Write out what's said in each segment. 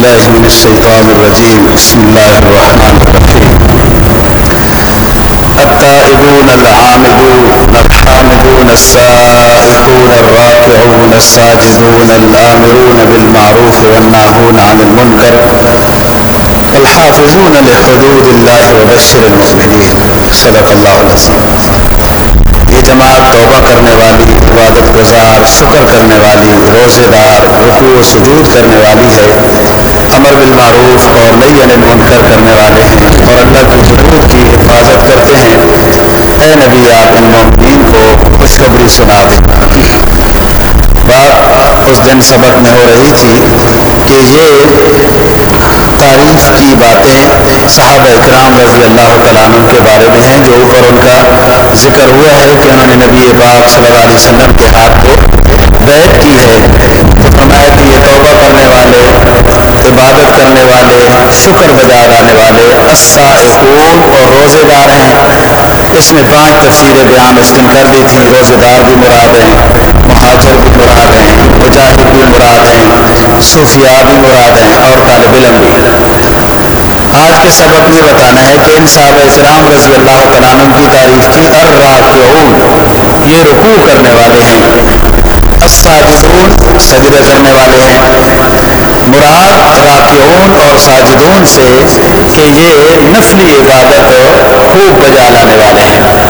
بالله من الشيطان الرجيم بسم الله الرحمن الرحيم التائبون العامدون الحامدون السائحون الراكعون الساجدون الآمرون بالمعروف والناهون عن المنكر الحافظون لحدود الله وبشر المؤمنين صدق الله العظيم یہ جماعت توبہ کرنے والی عبادت گزار شکر کرنے والی روزے دار رکوع و سجود کرنے والی ہے امر بالمعروف اور نئی عن المنکر کرنے والے ہیں اور اللہ کی حدود کی حفاظت کرتے ہیں اے نبی آپ ان مومنین کو خوشخبری سنا بات اس دن سبق میں ہو رہی تھی کہ یہ تعریف کی باتیں صحابہ اکرام رضی اللہ تعالیٰ عنہ کے بارے میں ہیں جو اوپر ان کا ذکر ہوا ہے کہ انہوں نے نبی پاک صلی اللہ علیہ وسلم کے ہاتھ کو بیت کی ہے عبادت کرنے والے شکر بجا لانے والے السائحون اور روزے دار ہیں اس میں پانچ تفسیریں بیان اس دن کر دی تھیں روزے دار بھی مراد ہیں مہاجر بھی مراد ہیں مجاہد بھی مراد ہیں صوفیاء بھی مراد ہیں اور طالب علم بھی آج کے سبق میں بتانا ہے کہ ان صحابہ اکرام رضی اللہ تعالیٰ عنہ کی تعریف کی الراکعون یہ رکوع کرنے والے ہیں الساجدون سجدہ کرنے والے ہیں مراد راکعون اور ساجدون سے کہ یہ نفلی عبادت خوب بجا لانے والے ہیں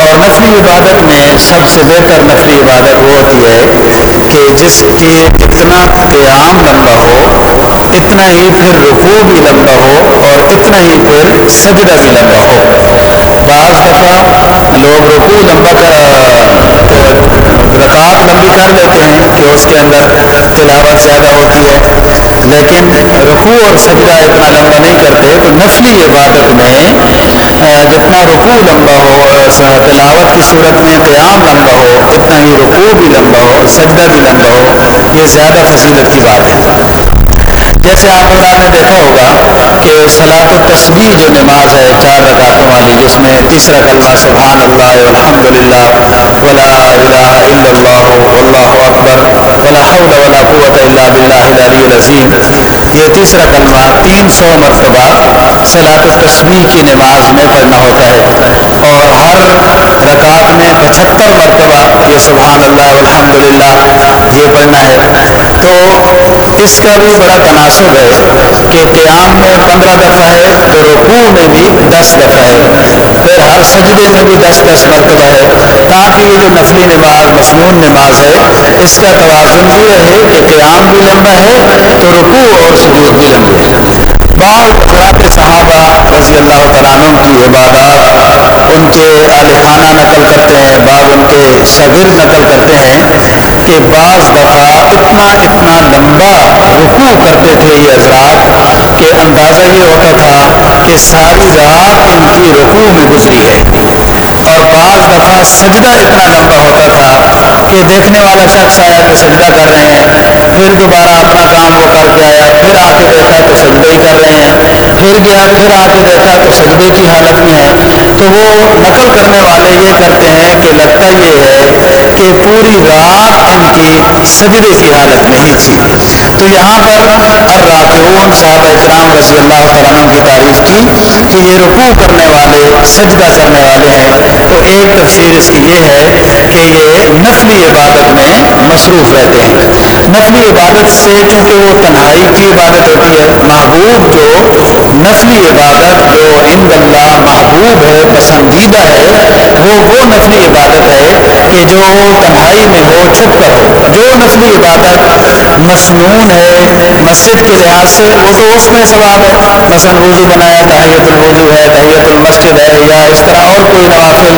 اور نفلی عبادت میں سب سے بہتر نفلی عبادت وہ ہوتی ہے کہ جس کے اتنا قیام لمبا ہو اتنا ہی پھر رکوع بھی لمبا ہو اور اتنا ہی پھر سجدہ بھی لمبا ہو بعض دفعہ لوگ رکوع لمبا کر رکعت لمبی کر دیتے ہیں کہ اس کے اندر تلاوت زیادہ ہوتی ہے۔ لیکن رکوع اور سجدہ اتنا لمبا نہیں کرتے تو نفلی عبادت میں جتنا رکوع لمبا ہو تلاوت کی صورت میں قیام لمبا ہو اتنا ہی رکوع بھی لمبا ہو سجدہ بھی لمبا ہو یہ زیادہ فضیلت کی بات ہے جیسے آپ حضرات نے دیکھا ہوگا کہ سلاط التسبیح جو نماز ہے چار رکعتوں والی جس میں تیسرا کلمہ سبحان اللہ الحمد للہ ولا الہ الا اللہ واللہ اکبر ولا حول ولا قوت الا باللہ العلی العظیم یہ تیسرا کلمہ تین سو مرتبہ سلاط التسبیح کی نماز میں پڑھنا ہوتا ہے اور ہر رکعت میں پچہتر مرتبہ یہ سبحان اللہ الحمد للہ یہ پڑھنا ہے تو اس کا بھی بڑا تناسب ہے۔ کہ قیام میں پندرہ دفعہ ہے تو رکوع میں بھی دس دفعہ ہے۔ پھر ہر سجدے میں بھی دس دس مرتبہ ہے۔ تاکہ یہ جو نفلی نماز مصنون نماز ہے۔ اس کا توازن بھی رہے کہ قیام بھی لمبا ہے۔ تو رکوع اور سجود بھی لمبے ہیں بعض حضرات صحابہ رضی اللہ تعالیٰ عنہ کی عبادات ان کے اہل خانہ نقل کرتے ہیں، بعض ان کے شاگرد نقل کرتے ہیں۔ کہ بعض دفعہ اتنا اتنا لمبا رکوع کرتے تھے یہ حضرات کہ اندازہ یہ ہوتا تھا کہ ساری رات ان کی رکوع میں گزری ہے اور بعض دفعہ سجدہ اتنا لمبا ہوتا تھا کہ دیکھنے والا شخص آیا کہ سجدہ کر رہے ہیں پھر دوبارہ اپنا کام وہ کر کے آیا پھر آ کے دیکھا تو سجدے ہی کر رہے ہیں پھر گیا پھر آ کے دیکھا تو سجدے کی حالت میں ہے، تو وہ نقل کرنے والے یہ کرتے ہیں کہ لگتا یہ ہے کہ پوری رات ان کی سجدے کی۔ حالت میں ہی تھی تو یہاں پر الراکعون صحابہ اکرام رضی اللہ تعالیٰ کی تعریف کی۔ کہ یہ رکوع کرنے والے سجدہ کرنے والے ہیں تو ایک تفسیر اس کی یہ ہے کہ یہ نفلی عبادت میں مصروف رہتے ہیں نفلی عبادت سے چونکہ وہ تنہائی کی عبادت ہوتی ہے محبوب جو نفلی عبادت جو عند اللہ محبوب ہے پسندیدہ ہے وہ وہ نفلی عبادت ہے کہ جو تنہائی میں ہو چھپ کر ہو جو نفلی عبادت مصنون ہے مسجد کے لحاظ سے وہ تو اس میں ثواب ہے مثلا وضو بنایا تحیت الوضو ہے تحیت المسجد ہے یا اس طرح اور کوئی نوافل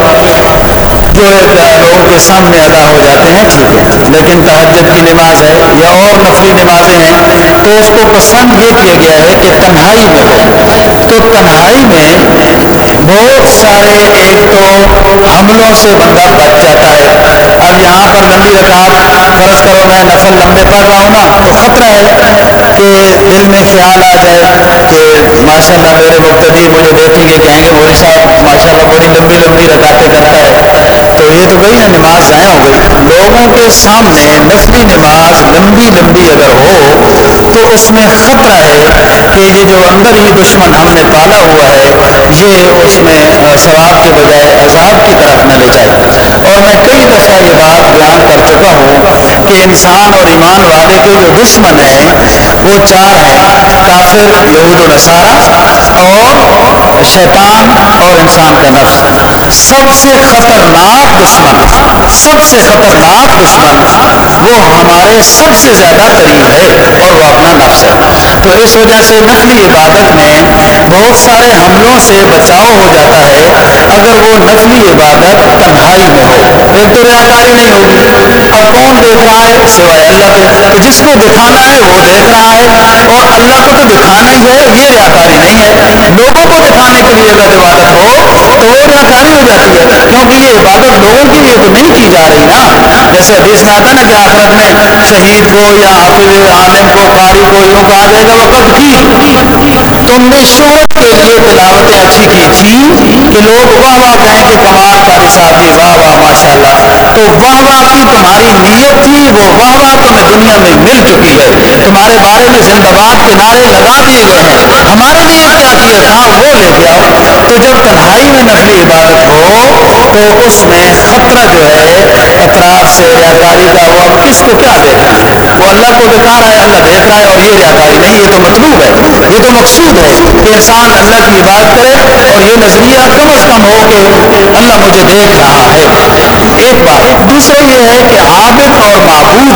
جو ہے لوگوں کے سامنے ادا ہو جاتے ہیں۔ ٹھیک ہے لیکن تحجد کی نماز ہے، یا اور نفلی نمازیں ہیں، تو اس کو پسند یہ کیا گیا ہے کہ تنہائی میں ہو تو تنہائی میں بہت سارے ایک تو حملوں سے بندہ بچ جاتا ہے اب یہاں پر لمبی رکعت فرض کرو میں نفل لمبے پڑھ رہا ہوں نا تو خطرہ ہے کہ دل میں خیال آ جائے کہ ماشاء اللہ میرے مبتدی مجھے دیکھیں گے کہیں گے مودی صاحب ماشاء اللہ بڑی لمبی لمبی رکعتیں کرتا ہے۔ تو یہ تو گئی نا نماز ضائع ہو گئی لوگوں کے سامنے نفلی نماز لمبی لمبی اگر ہو، تو اس میں خطرہ ہے۔ کہ یہ جو اندر ہی دشمن ہم نے پالا ہوا ہے یہ اس میں ثواب کے بجائے عذاب کی طرف نہ لے جائے اور میں کئی دفعہ یہ بات بیان کر چکا ہوں کہ انسان اور ایمان والے کے جو دشمن ہیں وہ چار ہیں، کافر یہود و نصارہ اور شیطان اور انسان کا نفس سب سے خطرناک دشمن سب سے خطرناک دشمن وہ ہمارے سب سے زیادہ قریب ہے۔ اور وہ اپنا نفس ہے۔ تو اس وجہ سے نفلی عبادت میں بہت سارے حملوں سے بچاؤ ہو جاتا ہے۔ اگر وہ نفلی عبادت تنہائی میں ہو ایک تو ریاکاری نہیں ہوگی اب کون دیکھ رہا ہے سوائے اللہ کے تو جس کو دکھانا ہے وہ دیکھ رہا ہے۔ اور اللہ کو تو دکھانا ہی ہے یہ ریاکاری نہیں ہے۔ لوگوں کو دکھانے کے لیے اگر عبادت ہو تو وہ ریاکاری ہو جاتی ہے۔ کیونکہ یہ عبادت لوگوں کے لیے تو نہیں کی جا رہی نا جیسے حدیث میں آتا نا کہ آخرت میں شہید کو یا حافظ عالم کو قاری کو یوں کہا جائے گا وقت کی تم نے کے لیے تلاوتیں اچھی کی تھی۔ کہ لوگ واہ واہ کہیں کہ کمال قاری صاحب جی واہ واہ ماشاء اللہ تو واہ واہ کی تمہاری نیت تھی وہ۔ واہ واہ تمہیں دنیا میں مل چکی ہے۔ تمہارے بارے میں زندہ باد کے نعرے لگا دیے گئے ہیں ہمارے لیے کیا کیا تھا وہ لے آؤ۔ تو جب تنہائی میں نفلی عبادت ہو تو اس میں خطرہ جو ہے اطراف سے ریاکاری کا وہ اب کس کو کیا دیکھیں وہ اللہ کو دکھا رہا ہے اللہ دیکھ رہا ہے اور یہ ریاکاری نہیں یہ تو مطلوب ہے یہ تو مقصود ہے کہ انسان اللہ کی عبادت کرے اور یہ نظریہ کم از کم ہو کہ اللہ مجھے دیکھ رہا ہے۔ ایک بات دوسرا یہ ہے کہ عابد اور معبود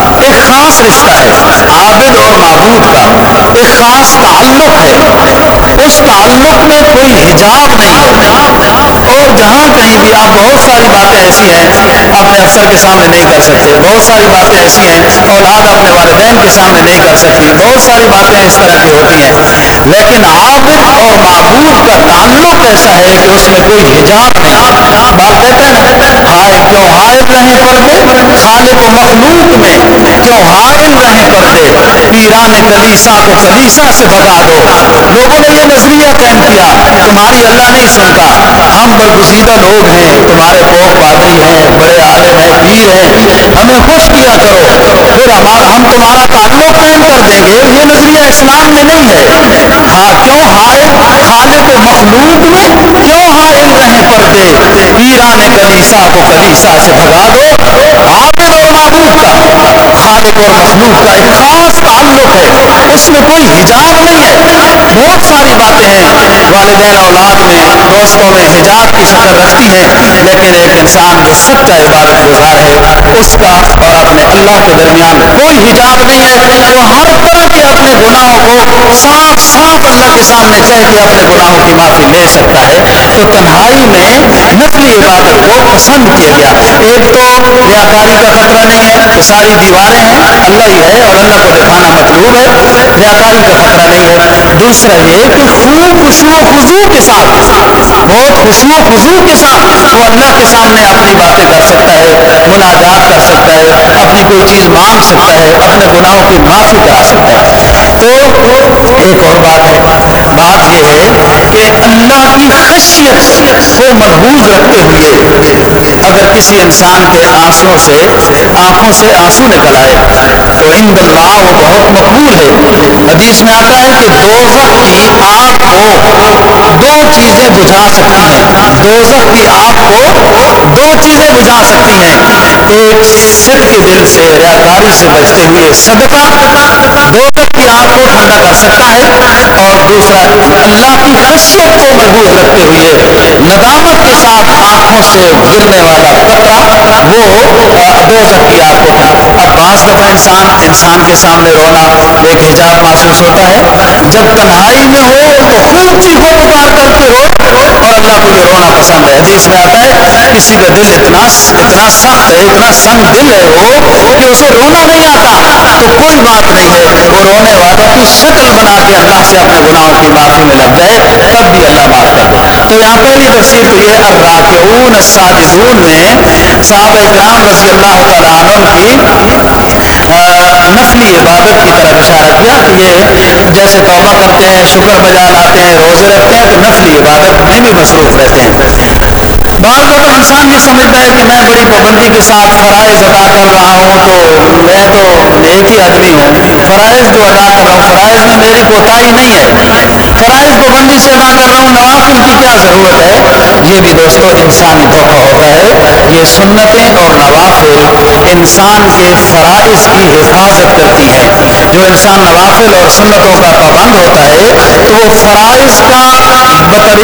کا ایک خاص رشتہ ہے۔ عابد اور معبود کا ایک خاص تعلق ہے۔ اس تعلق میں کوئی حجاب نہیں ہے اور جہاں کہیں بھی آپ بہت ساری باتیں ایسی ہیں اپنے افسر کے سامنے نہیں کر سکتے بہت ساری باتیں ایسی ہیں اولاد اپنے والدین کے سامنے نہیں کر سکتی بہت ساری باتیں اس طرح کی ہوتی ہیں۔ لیکن عابد اور معبود کا تعلق ایسا ہے کہ اس میں کوئی حجاب نہیں۔ بات کہتے ہیں ہائے کیوں حائل رہے پردے خالق و مخلوق میں کیوں حائل رہے پردے پیران کلیسا کو کلیسا سے بگا دو۔ لوگوں نے یہ نظریہ قائم کیا تمہاری اللہ نہیں سنتا۔ ہم برگزیدہ لوگ ہیں، تمہارے پوک پادری ہیں، بڑے عالم ہیں پیر ہیں۔ ہمیں خوش کیا کرو۔ پھر ہمارا ہم تمہارا تعلق قائم کر دیں گے یہ نظریہ اسلام میں نہیں ہے۔ ہاں کیوں حائل خالق و مخلوق میں کیوں حائل رہے پردے پیران کلیسا کو کلیسا سے بھگا دو آپ خالق اور مخلوق کا ایک خاص تعلق ہے اس میں کوئی حجاب نہیں ہے۔ بہت ساری باتیں ہیں۔ والدین اولاد میں، دوستوں میں حجاب کی شکل رکھتی ہے۔ لیکن ایک انسان جو سچا عبادت گزار ہے۔ اس کا اور اپنے اللہ کے درمیان کوئی حجاب نہیں ہے۔ وہ ہر طرح اپنے گناہوں کو صاف صاف اللہ کے سامنے کہہ کے اپنے گناہوں کی معافی لے سکتا ہے۔ تو تنہائی میں نفلی عبادت کو پسند کیا۔ گیا ایک تو ریاکاری کا خطرہ نہیں ہے کہ ساری دیواریں ہیں اللہ ہی ہے اور اللہ کو دکھانا مطلوب ہے۔ ریاکاری کا خطرہ نہیں ہے دوسرا یہ کہ خوب خوشو و خضو کے ساتھ بہت خوشو و خضو کے ساتھ وہ اللہ کے سامنے اپنی باتیں کر سکتا ہے مناجات کر سکتا ہے، اپنی کوئی چیز مانگ سکتا ہے اپنے گناہوں کی معافی کرا سکتا ہے۔ تو ایک اور بات ہے بات یہ ہے کہ اللہ کی خشیت کو محبوظ رکھتے ہوئے اگر کسی انسان کے آنسوں سے آنکھوں سے آنسو نکل آئے تو عند اللہ وہ بہت مقبول ہے۔ حدیث میں آتا ہے کہ دوزخ کی آگ کو دو چیزیں بجھا سکتی ہیں دوزخ کی آگ کو دو چیزیں بجھا سکتی ہیں ایک سر کے دل سے ریاکاری سے بچتے ہوئے صدقہ دوزخ کی آگ کو ٹھنڈا کر سکتا ہے اور دوسرا اللہ کی خشیت کو محبوب رکھتے ہوئے ندامت کے ساتھ آنکھوں سے گرنے والا قطرہ وہ دوزخ کی آگ کو اب بعض دفعہ انسان انسان کے سامنے رونا ایک حجاب محسوس ہوتا ہے جب تنہائی میں ہو تو خوب چیخو پکار کرتے ہو اور اللہ کو یہ رونا پسند ہے۔ حدیث میں آتا ہے، کسی کا دل اتنا اتنا سخت ہے اتنا سنگ دل ہے، وہ کہ اسے رونا نہیں آتا تو کوئی بات نہیں ہے، وہ رونے والوں کی شکل بنا کے اللہ سے اپنے گناہوں کی معافی میں لگ جائے تب بھی اللہ معاف کر دے تو یہاں پہلی تفسیر تو یہ الراکعون الساجدون میں صحابہ کرام رضی اللہ تعالیٰ عنہ کی نفلی عبادت کی طرف اشارہ کیا کہ یہ جیسے توبہ کرتے ہیں، شکر بجا لاتے ہیں، روزے رکھتے ہیں، تو نفلی عبادت میں بھی مصروف رہتے ہیں۔ بعض دفعہ انسان یہ سمجھتا ہے کہ میں بڑی پابندی کے ساتھ فرائض ادا کر رہا ہوں تو میں تو ایک ہی آدمی ہوں۔ فرائض جو ادا کر رہا ہوں فرائض میں میری کوتاہی نہیں ہے۔ فرائض پابندی سے ادا کر رہا ہوں نوافل کی کیا ضرورت ہے؟ یہ بھی دوستو انسانی دھوکہ ہوتا ہے یہ سنتیں اور نوافل انسان کے فرائض کی حفاظت کرتی ہیں جو انسان نوافل اور سنتوں کا پابند ہوتا ہے، تو وہ فرائض کا بطریق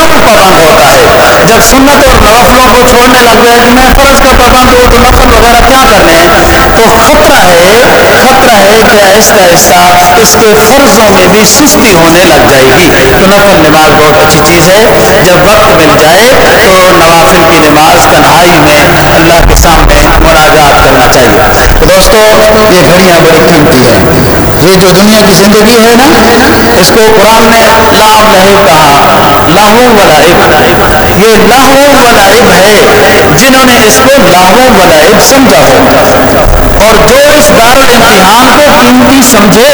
اتم پابند ہوتا ہے۔ جب سنت اور نوافلوں کو چھوڑنے لگ جائے کہ میں فرض کا پابند ہوں تو نفل وغیرہ کیا کرنے ہیں؟ تو خطرہ ہے خطرہ ہے کہ آہستہ آہستہ اس کے فرضوں میں بھی سستی ہونے گی تو نفل نماز بہت اچھی چیز ہے؟ جب وقت مل جائے تو نوافل کی نماز تنہائی میں اللہ کے سامنے مناجات کرنا چاہیے تو دوستو یہ گھڑیاں بڑی قیمتی ہیں یہ جو دنیا کی زندگی ہے نا؟ اس کو قرآن نے لام لہب کہا۔ لاہو ولائب یہ لاہو ولائب ہے جنہوں نے اس کو لاہو ولائب سمجھا۔ ہو اور جو اس دار الامتحان کو قیمتی سمجھے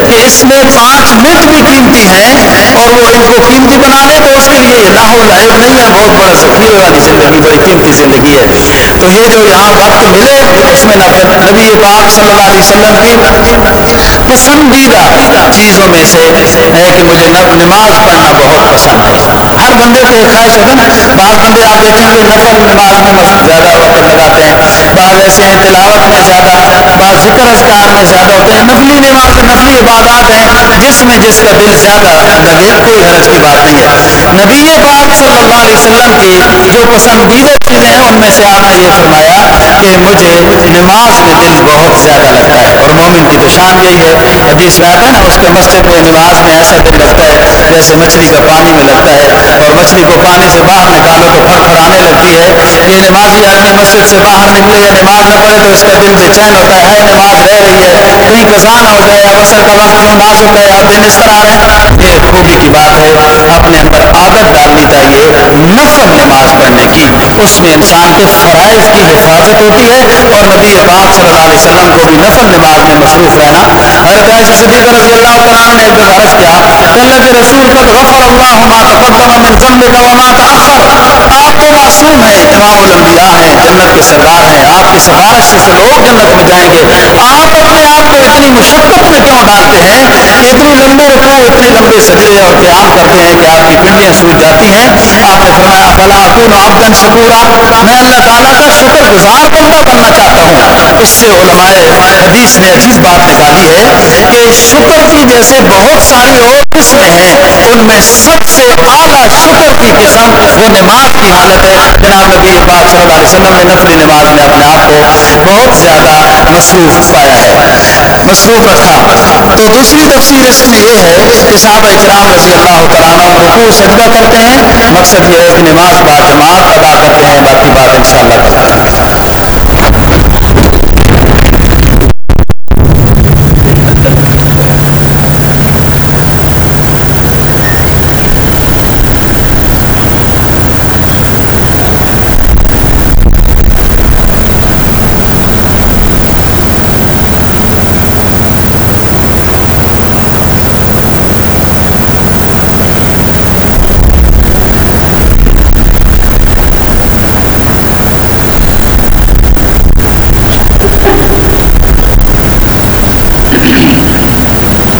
کہ اس میں پانچ منٹ بھی قیمتی ہیں اور وہ ان کو قیمتی بنا لے تو اس کے لیے یہ لاہو لائب نہیں ہے بہت بڑا ذخیرے والی زندگی بڑی قیمتی زندگی ہے۔ تو یہ جو یہاں وقت ملے اس میں نبی پاک صلی اللہ علیہ وسلم کی پسندیدہ چیزوں میں سے ہے کہ مجھے نماز پڑھنا بہت پسند ہے ہر بندے کو خواہش ہوتا نا بعض بندے آپ دیکھیں گے نفل نماز میں زیادہ وقت لگاتے ہیں۔ بعض ایسے ہیں تلاوت میں زیادہ بعض ذکر اذکار میں زیادہ ہوتے ہیں۔ نفلی نماز نفلی عبادات ہیں جس میں جس کا دل زیادہ لگے کوئی حرج کی بات نہیں ہے۔ نبی پاک صلی اللہ علیہ وسلم کی جو پسندیدہ چیزیں ہیں ان میں سے آپ نے یہ فرمایا کہ مجھے نماز میں دل بہت زیادہ لگتا ہے۔ اور مومن کی تو شان یہی ہے حدیث میں آتا ہے نا اس کے مسجد میں نماز میں ایسا دل لگتا ہے، جیسے مچھلی کا پانی میں لگتا ہے۔ اور مچھلی کو پانی سے باہر نکالو تو پھڑ پھڑانے لگتی ہے۔ یہ نمازی آدمی مسجد سے باہر نکلے یا نماز نہ پڑھے تو اس کا دل بے چین ہوتا ہے ہائے نماز رہ رہی ہے۔ کہیں قضا نہ ہو جائے یا بسر کا وقت نماز ہو جائے آپ دن اس طرح آ رہے ہیں۔ یہ خوبی کی بات ہے۔ اپنے اندر عادت ڈالنی چاہیے نفل نماز پڑھنے کی اس میں انسان کے فرائض کی حفاظت ہوتی ہے اور نبی پاک صلی اللہ علیہ وسلم کو بھی نفل نماز میں مصروف رہنا حضرت عائشہ صدیقہ رضی اللہ تعالیٰ نے ایک دفعہ عرض کیا، کہ اللہ کے رسول قد غفر اللہ ما تقدم من ذنبك وما تأخر آپ کو معصوم ہیں امام الانبیاء ہیں جنت کے سردار ہیں آپ کی سفارش سے لوگ جنت میں جائیں گے۔ آپ اپنے آپ کو اتنی یعنی مشقت میں کیوں ڈالتے ہیں اتنی لمبی رکو اتنے لمبے سجدے اور قیام کرتے ہیں کہ آپ کی پنڈیاں سوچ جاتی ہیں۔ آپ نے فرمایا فلا اکون عبدا شکورا میں اللہ تعالیٰ کا شکر گزار بندہ بننا چاہتا ہوں۔ اس سے علماء حدیث نے عجیب بات نکالی ہے کہ شکر کی جیسے بہت ساری اور قسمیں ہیں ان میں سب سے اعلیٰ شکر کی قسم وہ نماز کی حالت ہے جناب نبی پاک صلی اللہ علیہ وسلم نے نفلی نماز میں اپنے آپ کو بہت زیادہ مصروف پایا ہے۔ مصروف رکھا تو دوسری تفصیل اس میں یہ ہے کہ صحابہ کرام رضی اللہ تعالیٰ رکوع سجدہ کرتے ہیں مقصد یہ ہے کہ نماز با جماعت ادا کرتے ہیں باقی بات انشاءاللہ کرتے ہیں۔